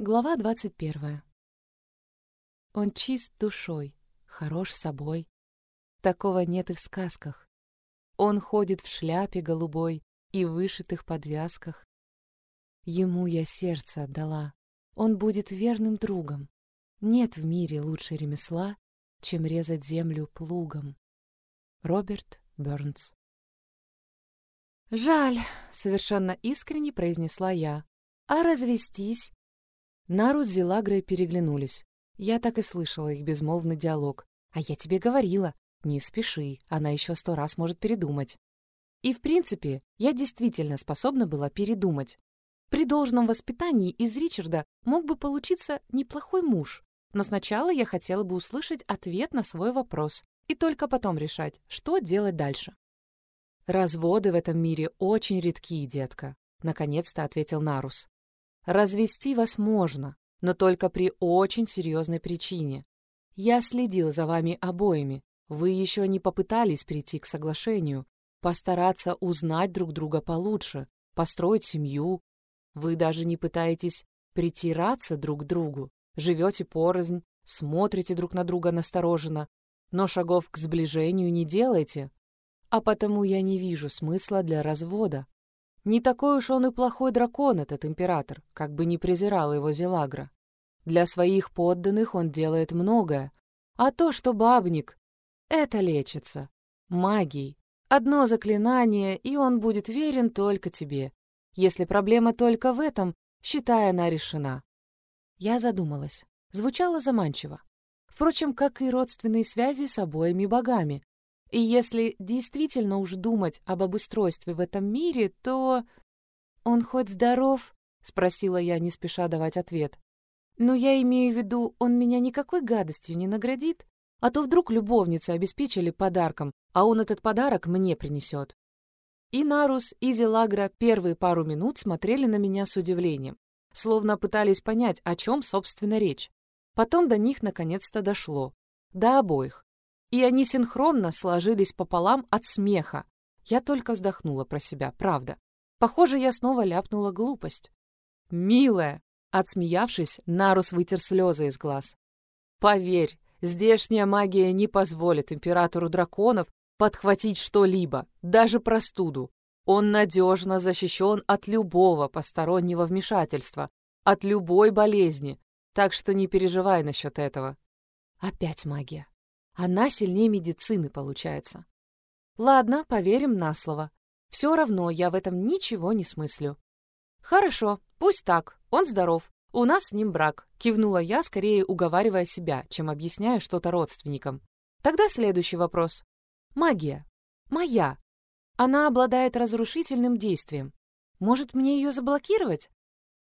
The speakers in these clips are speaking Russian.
Глава двадцать первая. Он чист душой, хорош собой. Такого нет и в сказках. Он ходит в шляпе голубой и вышитых подвязках. Ему я сердце отдала, он будет верным другом. Нет в мире лучше ремесла, чем резать землю плугом. Роберт Бёрнс «Жаль», — совершенно искренне произнесла я. «А развестись?» Нару с Зелагрой переглянулись. Я так и слышала их безмолвный диалог. «А я тебе говорила, не спеши, она еще сто раз может передумать». И, в принципе, я действительно способна была передумать. При должном воспитании из Ричарда мог бы получиться неплохой муж, но сначала я хотела бы услышать ответ на свой вопрос и только потом решать, что делать дальше. «Разводы в этом мире очень редки, детка», — наконец-то ответил Нарус. Развести вас можно, но только при очень серьезной причине. Я следил за вами обоими. Вы еще не попытались прийти к соглашению, постараться узнать друг друга получше, построить семью. Вы даже не пытаетесь притираться друг к другу, живете порознь, смотрите друг на друга настороженно, но шагов к сближению не делаете. А потому я не вижу смысла для развода. Не такой уж он и плохой дракон, этот император, как бы не презирал его Зелагра. Для своих подданных он делает многое. А то, что бабник, это лечится. Магией. Одно заклинание, и он будет верен только тебе. Если проблема только в этом, считай, она решена. Я задумалась. Звучало заманчиво. Впрочем, как и родственные связи с обоими богами. И если действительно уж думать об обустройстве в этом мире, то... «Он хоть здоров?» — спросила я, не спеша давать ответ. «Но я имею в виду, он меня никакой гадостью не наградит? А то вдруг любовницы обеспечили подарком, а он этот подарок мне принесет». И Нарус, и Зелагра первые пару минут смотрели на меня с удивлением, словно пытались понять, о чем, собственно, речь. Потом до них наконец-то дошло. До обоих и они синхронно сложились пополам от смеха. Я только вздохнула про себя, правда. Похоже, я снова ляпнула глупость. «Милая!» — отсмеявшись, Нарус вытер слезы из глаз. «Поверь, здешняя магия не позволит императору драконов подхватить что-либо, даже простуду. Он надежно защищен от любого постороннего вмешательства, от любой болезни, так что не переживай насчет этого». Опять магия. Она сильнее медицины, получается. Ладно, поверим на слово. Все равно я в этом ничего не смыслю. Хорошо, пусть так, он здоров. У нас с ним брак, кивнула я, скорее уговаривая себя, чем объясняя что-то родственникам. Тогда следующий вопрос. Магия. Моя. Она обладает разрушительным действием. Может, мне ее заблокировать?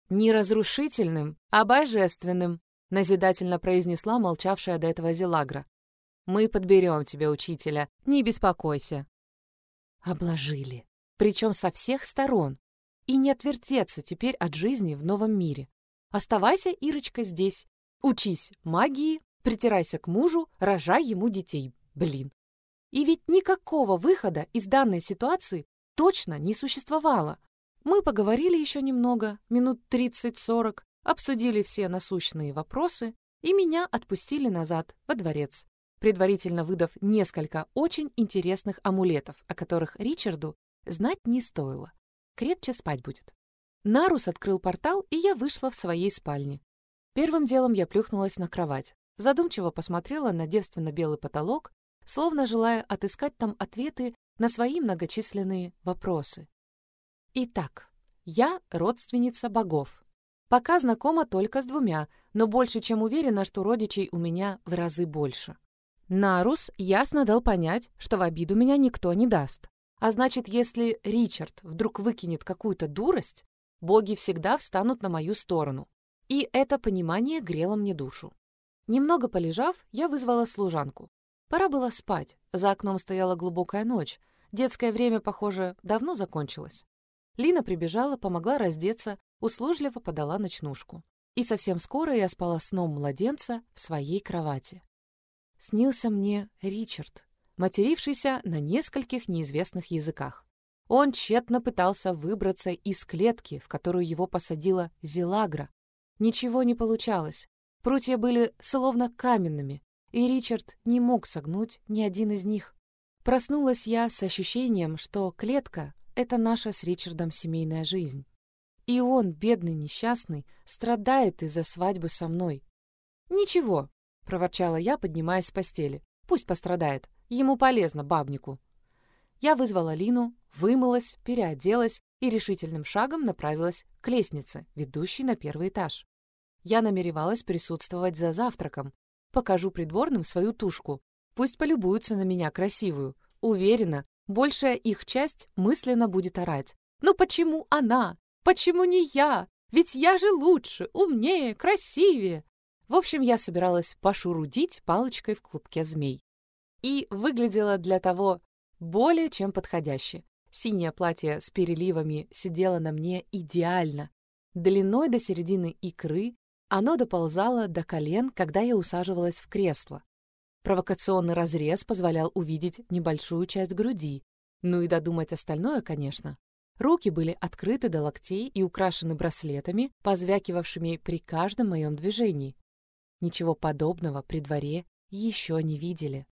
Не разрушительным, а божественным, назидательно произнесла молчавшая до этого Зелагра. Мы подберем тебе учителя, не беспокойся». Обложили. Причем со всех сторон. И не отвертеться теперь от жизни в новом мире. Оставайся, Ирочка, здесь. Учись магии, притирайся к мужу, рожай ему детей. Блин. И ведь никакого выхода из данной ситуации точно не существовало. Мы поговорили еще немного, минут 30-40, обсудили все насущные вопросы, и меня отпустили назад, во дворец предварительно выдав несколько очень интересных амулетов, о которых Ричарду знать не стоило. Крепче спать будет. Нарус открыл портал, и я вышла в своей спальне. Первым делом я плюхнулась на кровать, задумчиво посмотрела на девственно-белый потолок, словно желая отыскать там ответы на свои многочисленные вопросы. Итак, я родственница богов. Пока знакома только с двумя, но больше чем уверена, что родичей у меня в разы больше. Нарус ясно дал понять, что в обиду меня никто не даст. А значит, если Ричард вдруг выкинет какую-то дурость, боги всегда встанут на мою сторону. И это понимание грело мне душу. Немного полежав, я вызвала служанку. Пора было спать. За окном стояла глубокая ночь. Детское время, похоже, давно закончилось. Лина прибежала, помогла раздеться, услужливо подала ночнушку. И совсем скоро я спала сном младенца в своей кровати снился мне Ричард, матерившийся на нескольких неизвестных языках. Он тщетно пытался выбраться из клетки, в которую его посадила Зелагра. Ничего не получалось. Прутья были словно каменными, и Ричард не мог согнуть ни один из них. Проснулась я с ощущением, что клетка — это наша с Ричардом семейная жизнь. И он, бедный несчастный, страдает из-за свадьбы со мной. «Ничего», — проворчала я, поднимаясь с постели. «Пусть пострадает. Ему полезно, бабнику». Я вызвала Лину, вымылась, переоделась и решительным шагом направилась к лестнице, ведущей на первый этаж. Я намеревалась присутствовать за завтраком. Покажу придворным свою тушку. Пусть полюбуются на меня красивую. Уверена, большая их часть мысленно будет орать. «Ну почему она? Почему не я? Ведь я же лучше, умнее, красивее!» В общем, я собиралась пошурудить палочкой в клубке змей. И выглядела для того более чем подходяще. Синее платье с переливами сидело на мне идеально. Длиной до середины икры оно доползало до колен, когда я усаживалась в кресло. Провокационный разрез позволял увидеть небольшую часть груди. Ну и додумать остальное, конечно. Руки были открыты до локтей и украшены браслетами, позвякивавшими при каждом моем движении. Ничего подобного при дворе еще не видели.